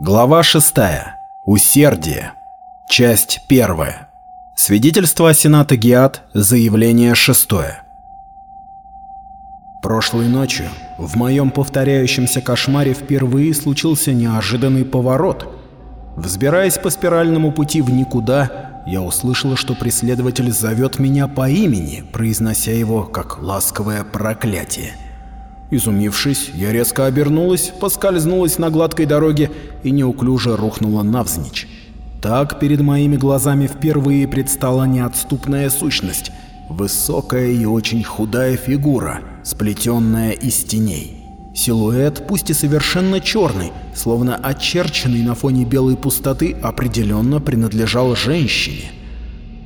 Глава 6. Усердие. Часть 1. Свидетельство Сената Гиат. Заявление 6. Прошлой ночью в моем повторяющемся кошмаре впервые случился неожиданный поворот. Взбираясь по спиральному пути в никуда, я услышала, что преследователь зовет меня по имени, произнося его как ласковое проклятие. Изумившись, я резко обернулась, поскользнулась на гладкой дороге и неуклюже рухнула навзничь. Так перед моими глазами впервые предстала неотступная сущность, высокая и очень худая фигура, сплетенная из теней. Силуэт, пусть и совершенно черный, словно очерченный на фоне белой пустоты, определенно принадлежал женщине.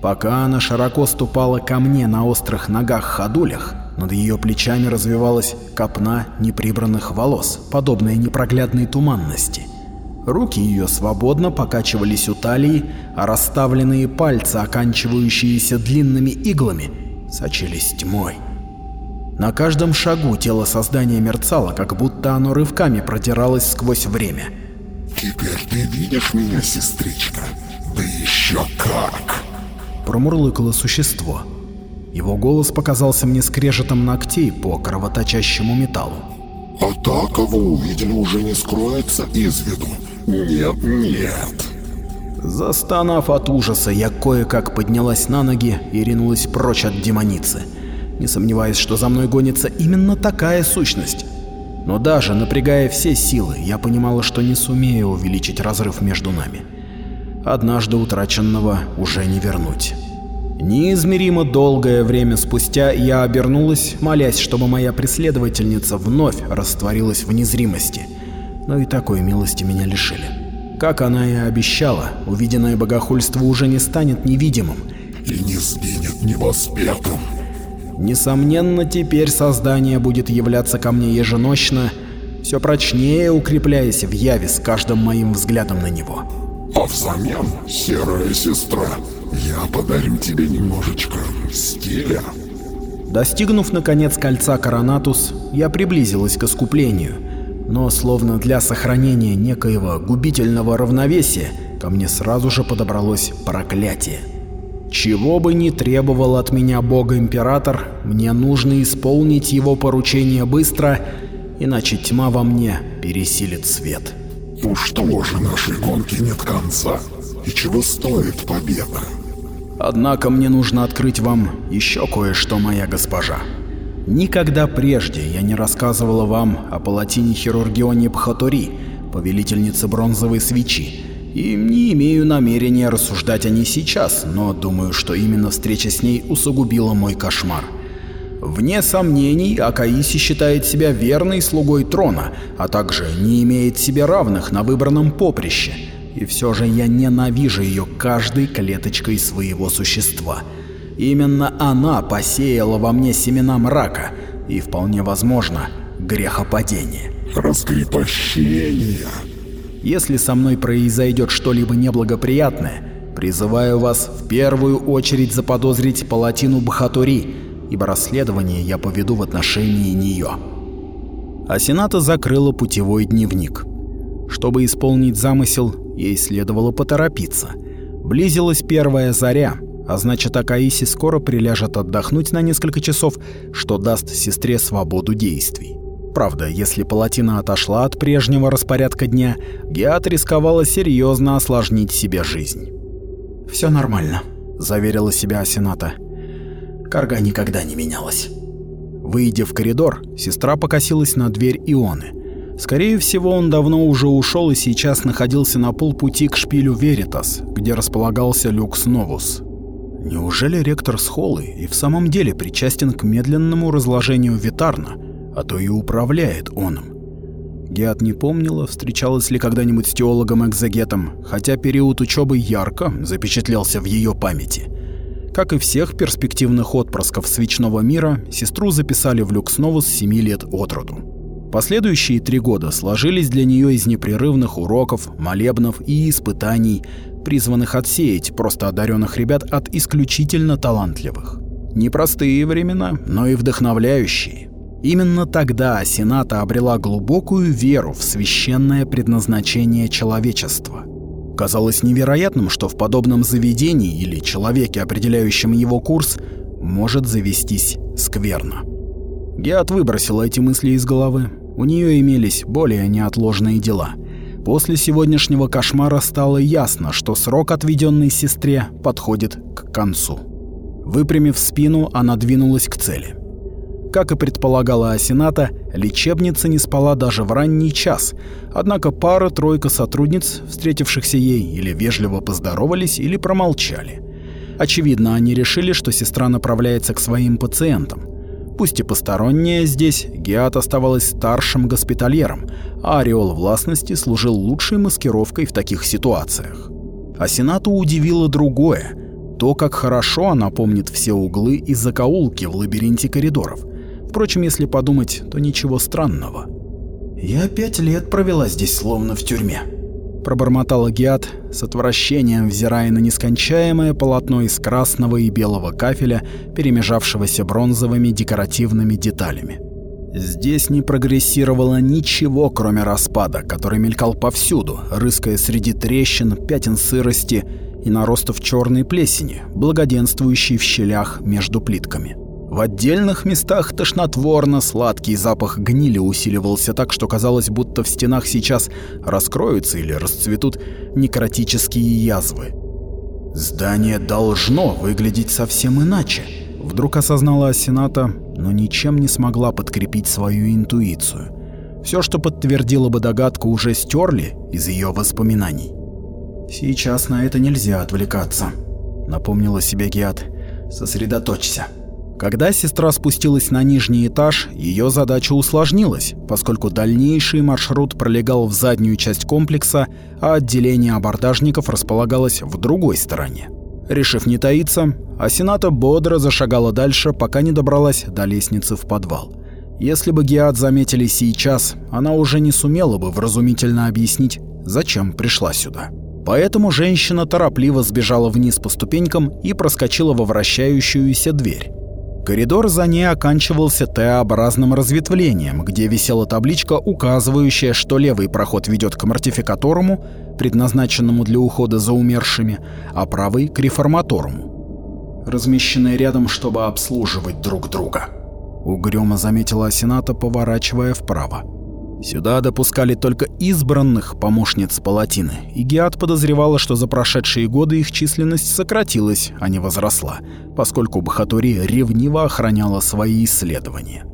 Пока она широко ступала ко мне на острых ногах-ходулях, над ее плечами развивалась копна неприбранных волос, подобная непроглядной туманности. Руки ее свободно покачивались у талии, а расставленные пальцы, оканчивающиеся длинными иглами, сочились тьмой. На каждом шагу тело создания мерцало, как будто оно рывками продиралось сквозь время. «Теперь ты видишь меня, сестричка? Да еще как!» Промурлыкало существо. Его голос показался мне скрежетом ногтей по кровоточащему металлу. «А та, кого увидели, уже не скроется из виду. Нет, нет!» Застонав от ужаса, я кое-как поднялась на ноги и ринулась прочь от демоницы, не сомневаясь, что за мной гонится именно такая сущность. Но даже напрягая все силы, я понимала, что не сумею увеличить разрыв между нами. Однажды утраченного уже не вернуть. Неизмеримо долгое время спустя я обернулась, молясь, чтобы моя преследовательница вновь растворилась в незримости. Но и такой милости меня лишили. Как она и обещала, увиденное богохульство уже не станет невидимым. И не сгинет невоспетым. Несомненно, теперь создание будет являться ко мне еженочно, все прочнее укрепляясь в яве с каждым моим взглядом на него. А взамен, серая сестра, я подарю тебе немножечко стиля. Достигнув наконец кольца Коронатус, я приблизилась к искуплению, но словно для сохранения некоего губительного равновесия ко мне сразу же подобралось проклятие. Чего бы ни требовал от меня бог-император, мне нужно исполнить его поручение быстро, иначе тьма во мне пересилит свет. Ну что же, нашей гонки нет конца. И чего стоит победа? Однако мне нужно открыть вам еще кое-что, моя госпожа. Никогда прежде я не рассказывала вам о палатине Хирургионе Бхатори, повелительнице бронзовой свечи, и не имею намерения рассуждать о ней сейчас, но думаю, что именно встреча с ней усугубила мой кошмар. Вне сомнений, Акаиси считает себя верной слугой трона, а также не имеет себе равных на выбранном поприще. И все же я ненавижу ее каждой клеточкой своего существа. Именно она посеяла во мне семена мрака и, вполне возможно, грехопадения. Раскрепощение. Если со мной произойдет что-либо неблагоприятное, призываю вас в первую очередь заподозрить палатину Бахатури, ибо расследование я поведу в отношении нее. Асената закрыла путевой дневник. Чтобы исполнить замысел, ей следовало поторопиться. Близилась первая заря, а значит Акаиси скоро приляжет отдохнуть на несколько часов, что даст сестре свободу действий. Правда, если палатина отошла от прежнего распорядка дня, Геат рисковала серьезно осложнить себе жизнь. «Все нормально», — заверила себя Асената. Карга никогда не менялась. Выйдя в коридор, сестра покосилась на дверь Ионы. Скорее всего, он давно уже ушел и сейчас находился на полпути к шпилю Веритас, где располагался Люкс Новус. Неужели ректор Схолы и в самом деле причастен к медленному разложению Витарна, а то и управляет оном? Геат не помнила, встречалась ли когда-нибудь с теологом-экзегетом, хотя период учебы ярко запечатлелся в ее памяти. Как и всех перспективных отпрысков свечного мира, сестру записали в Люкснову с 7 лет от роду. Последующие три года сложились для нее из непрерывных уроков, молебнов и испытаний, призванных отсеять просто одаренных ребят от исключительно талантливых. Непростые времена, но и вдохновляющие. Именно тогда Сената обрела глубокую веру в священное предназначение человечества. Казалось невероятным, что в подобном заведении или человеке, определяющем его курс, может завестись скверно. Геат выбросила эти мысли из головы. У нее имелись более неотложные дела. После сегодняшнего кошмара стало ясно, что срок, отведенный сестре, подходит к концу. Выпрямив спину, она двинулась к цели. Как и предполагала Асената, лечебница не спала даже в ранний час, однако пара-тройка сотрудниц, встретившихся ей, или вежливо поздоровались, или промолчали. Очевидно, они решили, что сестра направляется к своим пациентам. Пусть и посторонняя здесь, Геат оставалась старшим госпитальером, а ореол властности служил лучшей маскировкой в таких ситуациях. А Сенату удивило другое – то, как хорошо она помнит все углы и закоулки в лабиринте коридоров – Впрочем, если подумать, то ничего странного. «Я пять лет провела здесь словно в тюрьме», — пробормотала Гиат, с отвращением взирая на нескончаемое полотно из красного и белого кафеля, перемежавшегося бронзовыми декоративными деталями. Здесь не прогрессировало ничего, кроме распада, который мелькал повсюду, рыская среди трещин, пятен сырости и наростов черной плесени, благоденствующей в щелях между плитками. В отдельных местах тошнотворно сладкий запах гнили усиливался так, что казалось, будто в стенах сейчас раскроются или расцветут некротические язвы. Здание должно выглядеть совсем иначе, вдруг осознала Асената, но ничем не смогла подкрепить свою интуицию. Все, что подтвердило бы догадку, уже стерли из ее воспоминаний. Сейчас на это нельзя отвлекаться, напомнила себе Гиат. Сосредоточься. Когда сестра спустилась на нижний этаж, ее задача усложнилась, поскольку дальнейший маршрут пролегал в заднюю часть комплекса, а отделение абордажников располагалось в другой стороне. Решив не таиться, Асената бодро зашагала дальше, пока не добралась до лестницы в подвал. Если бы Геат заметили сейчас, она уже не сумела бы вразумительно объяснить, зачем пришла сюда. Поэтому женщина торопливо сбежала вниз по ступенькам и проскочила во вращающуюся дверь. Коридор за ней оканчивался Т-образным разветвлением, где висела табличка, указывающая, что левый проход ведет к мортификаторуму, предназначенному для ухода за умершими, а правый — к реформаторуму, размещенные рядом, чтобы обслуживать друг друга. Угрюмо заметила Асената, поворачивая вправо. Сюда допускали только избранных помощниц Палатины, и Геат подозревала, что за прошедшие годы их численность сократилась, а не возросла, поскольку Бахатури ревниво охраняла свои исследования.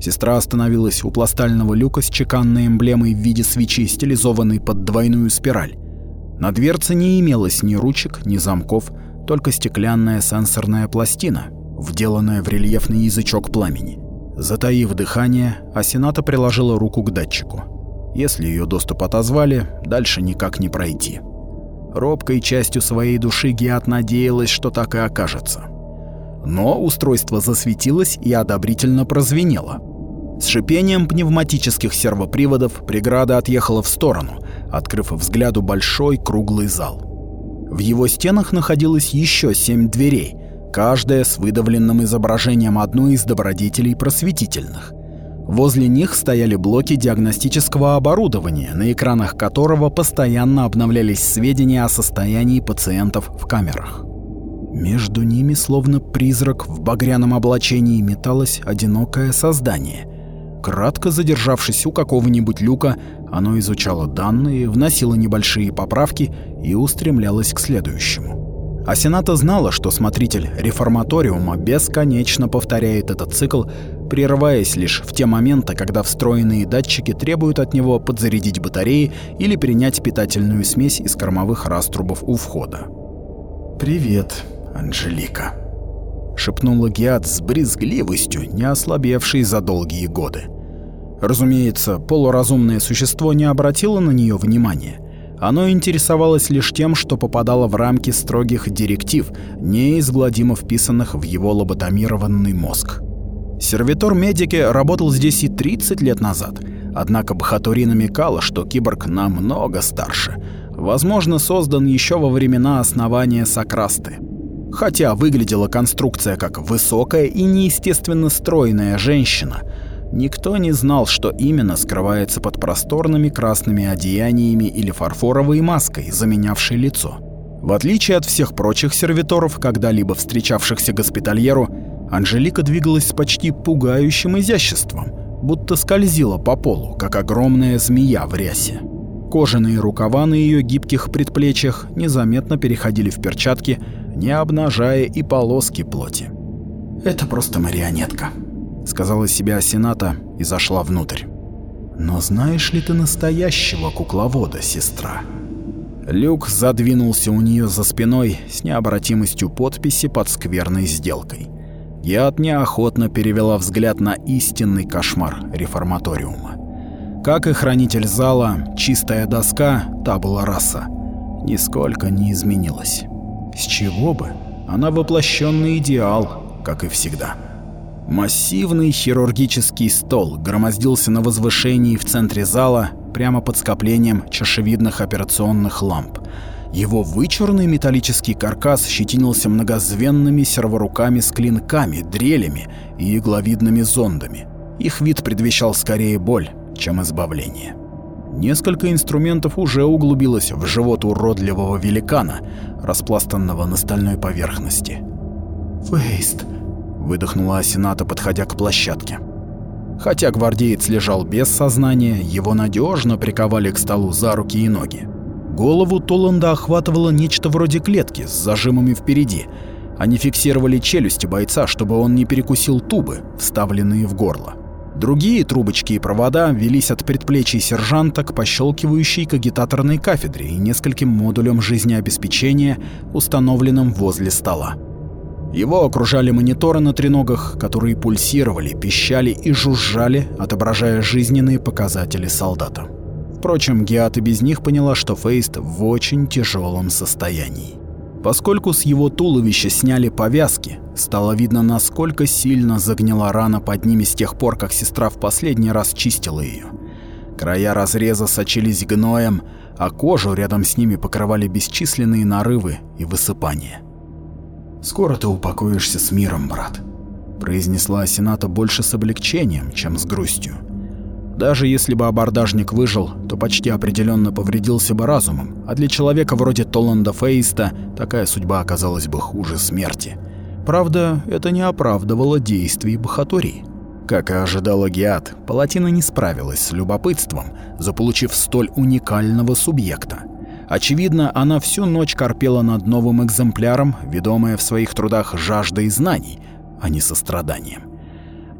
Сестра остановилась у пластального люка с чеканной эмблемой в виде свечи, стилизованной под двойную спираль. На дверце не имелось ни ручек, ни замков, только стеклянная сенсорная пластина, вделанная в рельефный язычок пламени. Затаив дыхание, Асената приложила руку к датчику. Если ее доступ отозвали, дальше никак не пройти. Робкой частью своей души Гиат надеялась, что так и окажется. Но устройство засветилось и одобрительно прозвенело. С шипением пневматических сервоприводов преграда отъехала в сторону, открыв взгляду большой круглый зал. В его стенах находилось еще семь дверей, каждая с выдавленным изображением одной из добродетелей просветительных. Возле них стояли блоки диагностического оборудования, на экранах которого постоянно обновлялись сведения о состоянии пациентов в камерах. Между ними, словно призрак в багряном облачении, металось одинокое создание. Кратко задержавшись у какого-нибудь люка, оно изучало данные, вносило небольшие поправки и устремлялось к следующему. А Сената знала, что смотритель реформаториума бесконечно повторяет этот цикл, прерываясь лишь в те моменты, когда встроенные датчики требуют от него подзарядить батареи или принять питательную смесь из кормовых раструбов у входа. «Привет, Анжелика», — шепнула Гиат с брезгливостью, не ослабевшей за долгие годы. Разумеется, полуразумное существо не обратило на нее внимания. Оно интересовалось лишь тем, что попадало в рамки строгих директив, неизгладимо вписанных в его лоботомированный мозг. Сервитор Медики работал здесь и 30 лет назад, однако Бахатури намекала, что киборг намного старше, возможно, создан еще во времена основания Сокрасты. Хотя выглядела конструкция как высокая и неестественно стройная женщина, Никто не знал, что именно скрывается под просторными красными одеяниями или фарфоровой маской, заменявшей лицо. В отличие от всех прочих сервиторов, когда-либо встречавшихся госпитальеру, Анжелика двигалась с почти пугающим изяществом, будто скользила по полу, как огромная змея в рясе. Кожаные рукава на ее гибких предплечьях незаметно переходили в перчатки, не обнажая и полоски плоти. «Это просто марионетка», — сказала себе Асената и зашла внутрь. «Но знаешь ли ты настоящего кукловода, сестра?» Люк задвинулся у нее за спиной с необратимостью подписи под скверной сделкой. Яд неохотно перевела взгляд на истинный кошмар реформаториума. Как и хранитель зала, чистая доска, табула раса, нисколько не изменилась. С чего бы? Она воплощенный идеал, как и всегда. Массивный хирургический стол громоздился на возвышении в центре зала, прямо под скоплением чашевидных операционных ламп. Его вычурный металлический каркас щетинился многозвенными серворуками с клинками, дрелями и игловидными зондами. Их вид предвещал скорее боль, чем избавление. Несколько инструментов уже углубилось в живот уродливого великана, распластанного на стальной поверхности. «Фейст», — выдохнула Асената, подходя к площадке. Хотя гвардеец лежал без сознания, его надежно приковали к столу за руки и ноги. Голову Толанда охватывало нечто вроде клетки с зажимами впереди. Они фиксировали челюсти бойца, чтобы он не перекусил тубы, вставленные в горло. Другие трубочки и провода велись от предплечий сержанта к пощелкивающей кагитаторной кафедре и нескольким модулям жизнеобеспечения, установленным возле стола. Его окружали мониторы на треногах, которые пульсировали, пищали и жужжали, отображая жизненные показатели солдата. Впрочем, Геат и без них поняла, что Фейст в очень тяжелом состоянии. Поскольку с его туловища сняли повязки, стало видно, насколько сильно загнила рана под ними с тех пор, как сестра в последний раз чистила ее. Края разреза сочились гноем, а кожу рядом с ними покрывали бесчисленные нарывы и высыпания. «Скоро ты упокоишься с миром, брат», — произнесла Асената больше с облегчением, чем с грустью. Даже если бы абордажник выжил, то почти определенно повредился бы разумом, а для человека вроде Толанда Фейста такая судьба оказалась бы хуже смерти. Правда, это не оправдывало действий Бахатурии. Как и ожидала Геат, Палатина не справилась с любопытством, заполучив столь уникального субъекта. Очевидно, она всю ночь корпела над новым экземпляром, ведомая в своих трудах жаждой знаний, а не состраданием.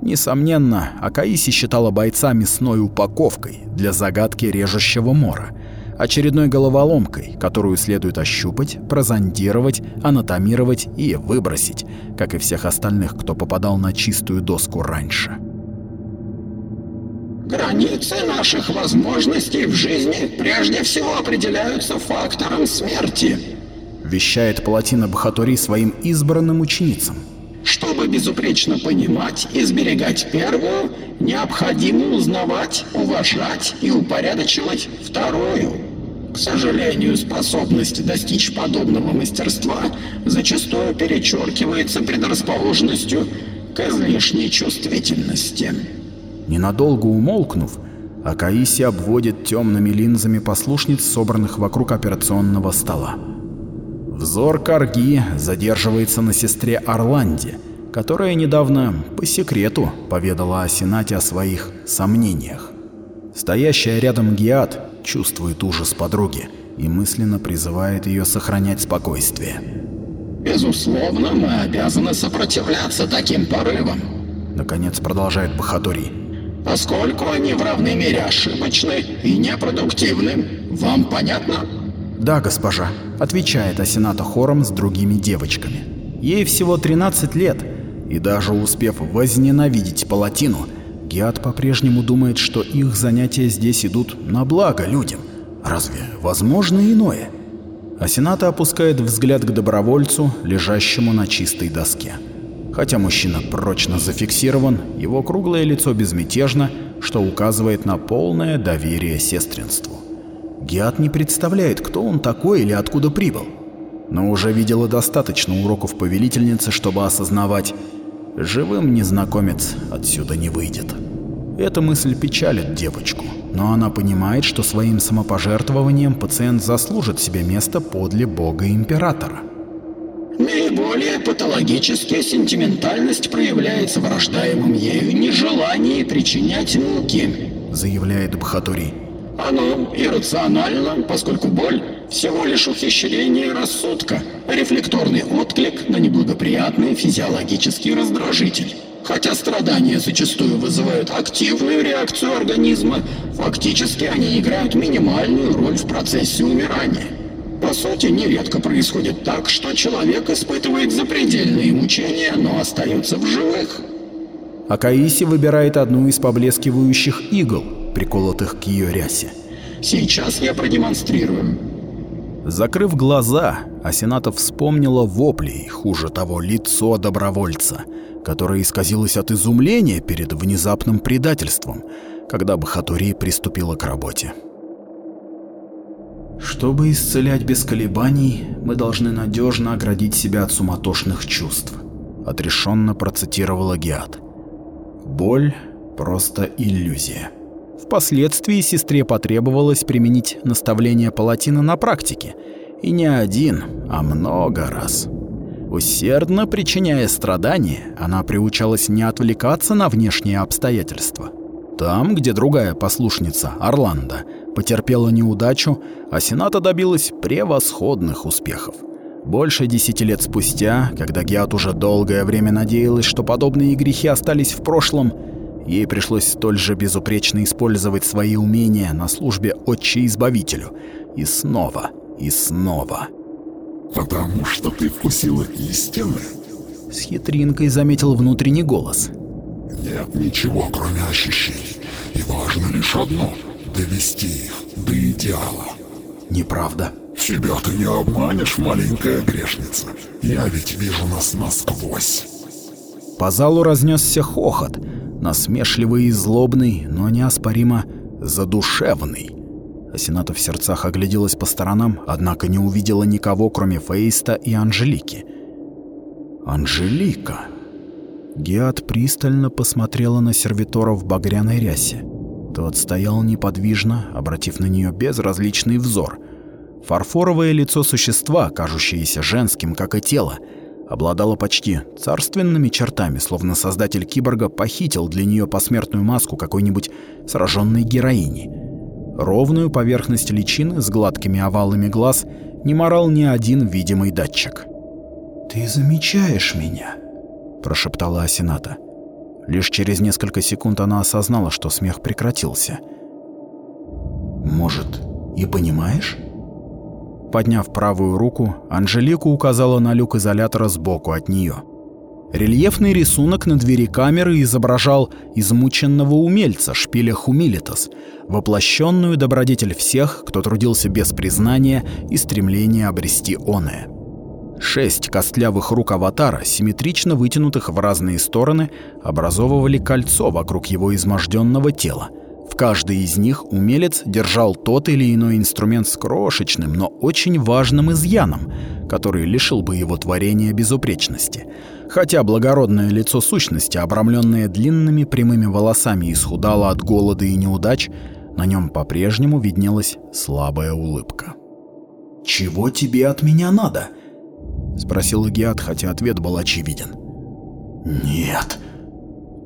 Несомненно, Акаиси считала бойца мясной упаковкой для загадки режущего мора, очередной головоломкой, которую следует ощупать, прозондировать, анатомировать и выбросить, как и всех остальных, кто попадал на чистую доску раньше. Границы наших возможностей в жизни прежде всего определяются фактором смерти, вещает Палатина Бахатури своим избранным ученицам. Чтобы безупречно понимать и сберегать первую, необходимо узнавать, уважать и упорядочивать вторую. К сожалению, способность достичь подобного мастерства зачастую перечеркивается предрасположенностью к излишней чувствительности. Ненадолго умолкнув, Акаиси обводит темными линзами послушниц, собранных вокруг операционного стола. Взор Карги задерживается на сестре Орланде, которая недавно по секрету поведала о Сенате о своих сомнениях. Стоящая рядом Гиат чувствует ужас подруги и мысленно призывает ее сохранять спокойствие. «Безусловно, мы обязаны сопротивляться таким порывам», — наконец продолжает Бахадури. «Поскольку они в равной мере ошибочны и непродуктивны, вам понятно?» «Да, госпожа», — отвечает Асената хором с другими девочками. Ей всего 13 лет, и даже успев возненавидеть Палатину, Геат по-прежнему думает, что их занятия здесь идут на благо людям. Разве возможно иное? Асената опускает взгляд к добровольцу, лежащему на чистой доске. Хотя мужчина прочно зафиксирован, его круглое лицо безмятежно, что указывает на полное доверие сестринству. Геат не представляет, кто он такой или откуда прибыл, но уже видела достаточно уроков повелительницы, чтобы осознавать, живым незнакомец отсюда не выйдет. Эта мысль печалит девочку, но она понимает, что своим самопожертвованием пациент заслужит себе место подле бога-императора. Наиболее патологически сентиментальность проявляется в рождаемом ею нежелании причинять муки, заявляет Бхатури. Оно иррационально, поскольку боль – всего лишь ухищрение рассудка, рефлекторный отклик на неблагоприятный физиологический раздражитель. Хотя страдания зачастую вызывают активную реакцию организма, фактически они играют минимальную роль в процессе умирания. По сути, нередко происходит так, что человек испытывает запредельные мучения, но остается в живых. Акаиси выбирает одну из поблескивающих игл, приколотых к ее рясе. Сейчас я продемонстрирую. Закрыв глаза, Асенатов вспомнила вопли и, хуже того, лицо добровольца, которое исказилось от изумления перед внезапным предательством, когда Бахатури приступила к работе. Чтобы исцелять без колебаний, мы должны надежно оградить себя от суматошных чувств, отрешенно процитировала Геат. Боль – просто иллюзия. Впоследствии сестре потребовалось применить наставление Палатина на практике, и не один, а много раз. Усердно причиняя страдания, она приучалась не отвлекаться на внешние обстоятельства. Там, где другая послушница, Орландо, потерпела неудачу, а Сената добилась превосходных успехов. Больше десяти лет спустя, когда Геат уже долгое время надеялась, что подобные грехи остались в прошлом, ей пришлось столь же безупречно использовать свои умения на службе Отче-Избавителю. И снова, и снова. «Потому что ты вкусила истины?» С хитринкой заметил внутренний голос. «Нет ничего, кроме ощущений. И важно лишь одно — довести их до идеала». «Неправда», Себя ты не обманешь, маленькая грешница. Я ведь вижу нас насквозь. По залу разнесся хохот, насмешливый и злобный, но неоспоримо задушевный. Асената в сердцах огляделась по сторонам, однако не увидела никого, кроме Фейста и Анжелики. Анжелика. Геат пристально посмотрела на сервитора в багряной рясе. Тот стоял неподвижно, обратив на нее безразличный взор — Фарфоровое лицо существа, кажущееся женским, как и тело, обладало почти царственными чертами, словно создатель киборга похитил для нее посмертную маску какой-нибудь сраженной героини. Ровную поверхность личины с гладкими овалами глаз не морал ни один видимый датчик. «Ты замечаешь меня?» – прошептала Асената. Лишь через несколько секунд она осознала, что смех прекратился. «Может, и понимаешь?» Подняв правую руку, Анжелика указала на люк изолятора сбоку от нее. Рельефный рисунок на двери камеры изображал измученного умельца шпиля Хумилитас, воплощенную добродетель всех, кто трудился без признания и стремления обрести оное. Шесть костлявых рук аватара, симметрично вытянутых в разные стороны, образовывали кольцо вокруг его изможденного тела – в каждой из них умелец держал тот или иной инструмент с крошечным, но очень важным изъяном, который лишил бы его творения безупречности. Хотя благородное лицо сущности, обрамленное длинными прямыми волосами, исхудало от голода и неудач, на нем по-прежнему виднелась слабая улыбка. «Чего тебе от меня надо?» — спросил Геат, хотя ответ был очевиден. «Нет»,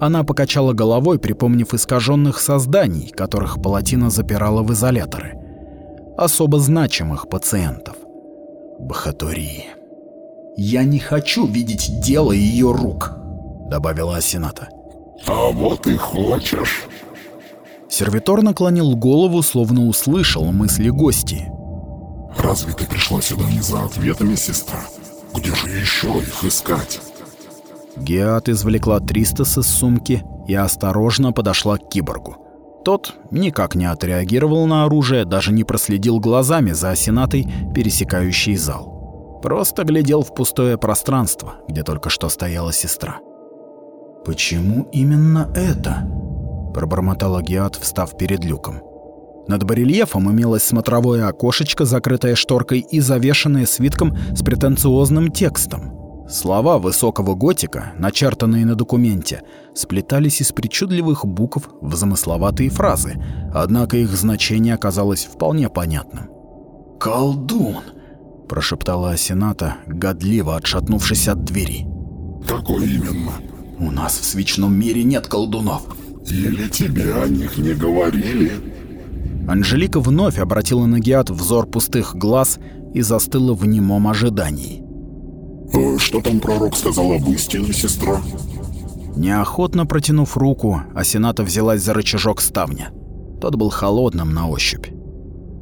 она покачала головой, припомнив искаженных созданий, которых Палатина запирала в изоляторы. Особо значимых пациентов. Бахатури. «Я не хочу видеть дело ее рук», — добавила Асената. «А вот и хочешь». Сервитор наклонил голову, словно услышал мысли гости. «Разве ты пришла сюда не за ответами, сестра? Где же еще их искать?» Геат извлекла Тристаса из сумки и осторожно подошла к киборгу. Тот никак не отреагировал на оружие, даже не проследил глазами за осенатой, пересекающей зал. Просто глядел в пустое пространство, где только что стояла сестра. «Почему именно это?» – пробормотала Геат, встав перед люком. Над барельефом имелось смотровое окошечко, закрытое шторкой и завешенное свитком с претенциозным текстом. Слова высокого готика, начертанные на документе, сплетались из причудливых букв в замысловатые фразы, однако их значение оказалось вполне понятным. «Колдун!» – прошептала Асената, годливо отшатнувшись от двери. Какой именно? «У нас в свечном мире нет колдунов!» Или тебе о них не говорили? Анжелика вновь обратила на Геат взор пустых глаз и застыла в немом ожидании. Э, Что там пророк сказал об истине, сестра? Неохотно протянув руку, Асената взялась за рычажок ставня. Тот был холодным на ощупь.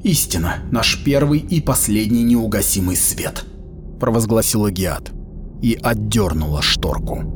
«Истина, наш первый и последний неугасимый свет», – провозгласила Геат и отдернула шторку.